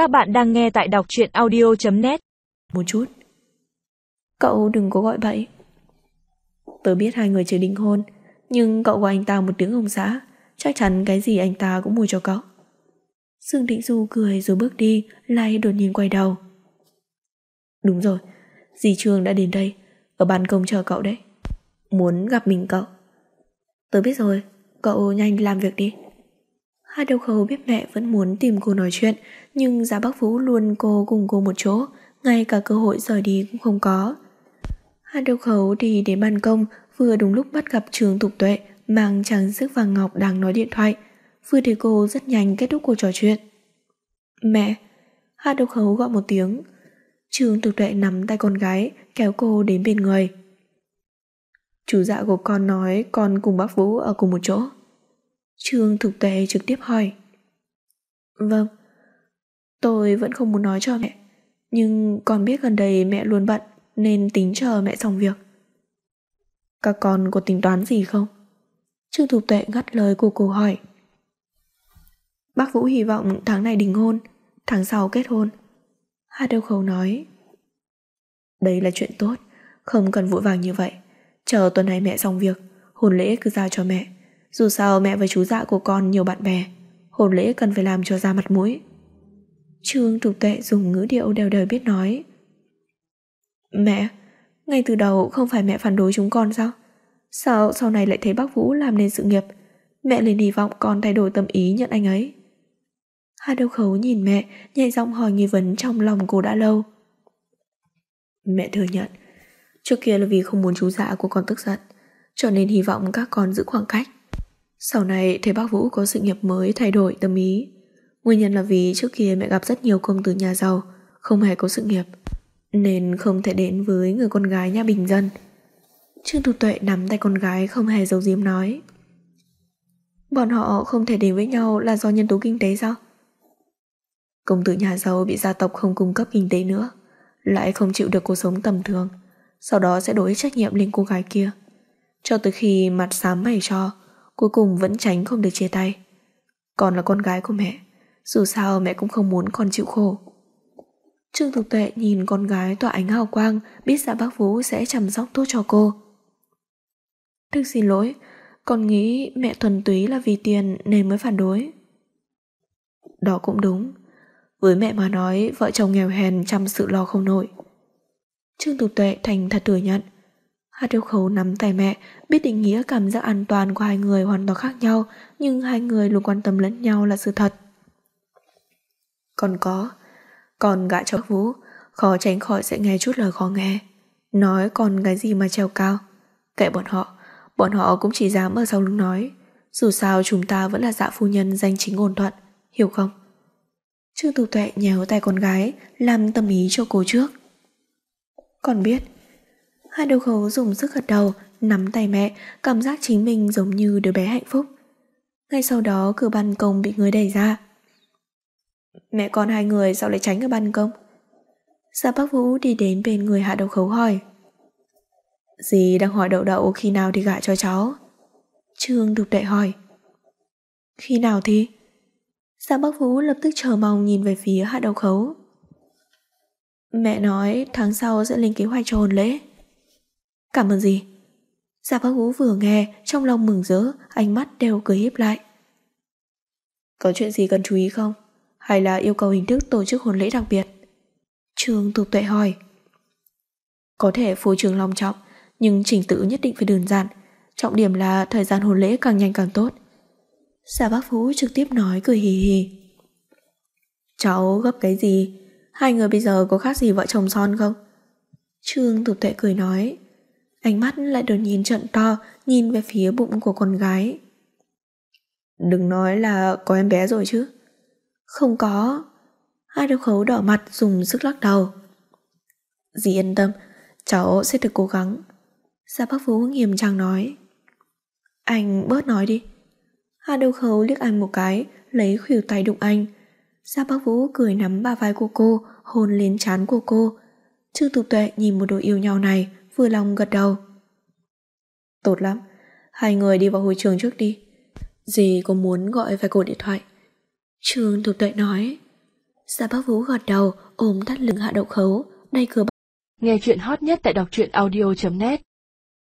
Các bạn đang nghe tại đọc truyện audio.net Một chút. Cậu đừng có gọi bậy. Tớ biết hai người chưa đính hôn, Nhưng cậu gọi anh ta một tiếng ông xã. Chắc chắn cái gì anh ta cũng mua cho cậu. Dương Định Du cười rồi bước đi, Lại đột nhiên quay đầu. Đúng rồi, Dì Trương đã đến đây, Ở ban công chờ cậu đấy. Muốn gặp mình cậu. Tớ biết rồi, Cậu nhanh đi làm việc đi. Hạ đầu Khấu biết mẹ vẫn muốn tìm cô nói chuyện, Nhưng Giá Bắc Vũ luôn cô cùng cô một chỗ, Ngay cả cơ hội rời đi cũng không có. Hạ đầu Khấu đi đến ban công, Vừa đúng lúc bắt gặp trường Thục Tuệ, Mang trang sức vàng ngọc đang nói điện thoại. Vừa thấy cô rất nhanh kết thúc cuộc trò chuyện. Mẹ Hạ đầu khấu gọi một tiếng. Trường Thục Tuệ nắm tay con gái, Kéo cô đến bên người. Chú dạ của con nói Con cùng bác Vũ ở cùng một chỗ. Trương Thục Tuệ trực tiếp hỏi. Vâng Tôi vẫn không muốn nói cho mẹ Nhưng con biết gần đây mẹ luôn bận Nên tính chờ mẹ xong việc. Các con có tính toán gì không? Trương Thục Tuệ ngắt lời của cô hỏi. Bác Vũ hy vọng tháng này đình hôn Tháng sau kết hôn. Hà Đâu Khấu nói. Đây là chuyện tốt Không cần vội vàng như vậy. Chờ tuần này mẹ xong việc Hôn lễ cứ giao cho mẹ dù sao mẹ và chú dạ của con nhiều bạn bè, Hôn lễ cần phải làm cho ra mặt mũi. Trương Trục Tuệ dùng ngữ điệu đều đều biết nói. Mẹ, Ngay từ đầu không phải mẹ phản đối chúng con sao? Sao sau này lại thấy bác Vũ làm nên sự nghiệp? Mẹ liền hy vọng con thay đổi tâm ý nhận anh ấy. Hà Đâu Khấu nhìn mẹ, Nhẹ giọng hỏi nghi vấn trong lòng cô đã lâu. Mẹ thừa nhận, Trước kia là vì không muốn chú dạ của con tức giận, Cho nên hy vọng các con giữ khoảng cách. Sau này, thấy bác Vũ có sự nghiệp mới thay đổi tâm ý. Nguyên nhân là vì trước kia mẹ gặp rất nhiều công tử nhà giàu, Không hề có sự nghiệp, Nên không thể đến với người con gái nhà bình dân. Trương thu Tuệ nắm tay con gái không hề giấu diếm nói. Bọn họ không thể đến với nhau là do nhân tố kinh tế sao? Công tử nhà giàu bị gia tộc không cung cấp kinh tế nữa, Lại không chịu được cuộc sống tầm thường, Sau đó sẽ đổi trách nhiệm lên cô gái kia. Cho tới khi mặt xám mày cho Cuối cùng vẫn tránh không được chia tay. Còn là con gái của mẹ, Dù sao mẹ cũng không muốn con chịu khổ. Trương Thục Tuệ nhìn con gái tỏa ánh hào quang, Biết dạ bác Vũ sẽ chăm sóc tốt cho cô. Thực xin lỗi, Con nghĩ mẹ thuần túy là vì tiền Nên mới phản đối. Đó cũng đúng. Với mẹ mà nói, Vợ chồng nghèo hèn chăm sự lo không nổi. Trương Thục Tuệ thành thật thừa nhận Hà Tiêu Khấu nắm tay mẹ, Biết định nghĩa cảm giác an toàn của hai người hoàn toàn khác nhau, Nhưng hai người luôn quan tâm lẫn nhau là sự thật. Còn có Còn gã cho Vũ, Khó tránh khỏi sẽ nghe chút lời khó nghe, Nói còn cái gì mà treo cao. Kệ bọn họ Bọn họ cũng chỉ dám ở sau lưng nói, Dù sao chúng ta vẫn là dạ phu nhân danh chính ổn thuận, Hiểu không? Trương Tục Tuệ nhéo tay con gái, Làm tâm ý cho cô trước. Còn biết Hai đầu khấu dùng sức gật đầu, Nắm tay mẹ, Cảm giác chính mình giống như đứa bé hạnh phúc. Ngay sau đó, cửa ban công bị người đẩy ra. Mẹ con hai người sao lại tránh ở ban công? Gia Bắc Vũ đi đến bên người hạ đầu khấu hỏi. Dì đang hỏi đậu đậu khi nào thì gả cho cháu? Trương Đục Đệ hỏi. Khi nào thì? Gia Bắc Vũ lập tức chờ mong nhìn về phía hạ đầu khấu Mẹ nói tháng sau sẽ lên kế hoạch cho hôn lễ. Cảm ơn gì? Dạ vâng, bác Vũ vừa nghe, Trong lòng mừng rỡ, Ánh mắt đều cười hiếp lại. Có chuyện gì cần chú ý không? Hay là yêu cầu hình thức tổ chức hôn lễ đặc biệt? Trương Tục Tuệ hỏi. Có thể phối trường long trọng, Nhưng trình tự nhất định phải đơn giản. Trọng điểm là thời gian hôn lễ càng nhanh càng tốt. Dạ bác Vũ trực tiếp nói cười hì hì. Cháu gấp cái gì? Hai người bây giờ có khác gì vợ chồng son không? Trương Tục Tuệ cười nói. Ánh mắt lại đột nhiên trợn to, Nhìn về phía bụng của con gái. Đừng nói là có em bé rồi chứ? Không có. Hai đứa khấu đỏ mặt dùng sức lắc đầu. Dì yên tâm, Cháu sẽ được cố gắng. Gia bác Phú nghiêm trang nói. Anh bớt nói đi. Hai đầu khấu liếc anh một cái, Lấy khuỷu tay đụng anh. Gia bác Vũ cười nắm ba vai của cô, Hôn lên trán của cô. Trương Tục Tuệ nhìn một đôi yêu nhau này Vừa lòng gật đầu. Tốt lắm Hai người đi vào hội trường trước đi. Dì có muốn gọi vài cuộc điện thoại? Trương thuộc Tuệ nói. Gia Bác Vũ gật đầu, ôm thắt lưng hạ đậu khấu, đay cửa Nghe chuyện hot nhất tại đọc truyện audio.net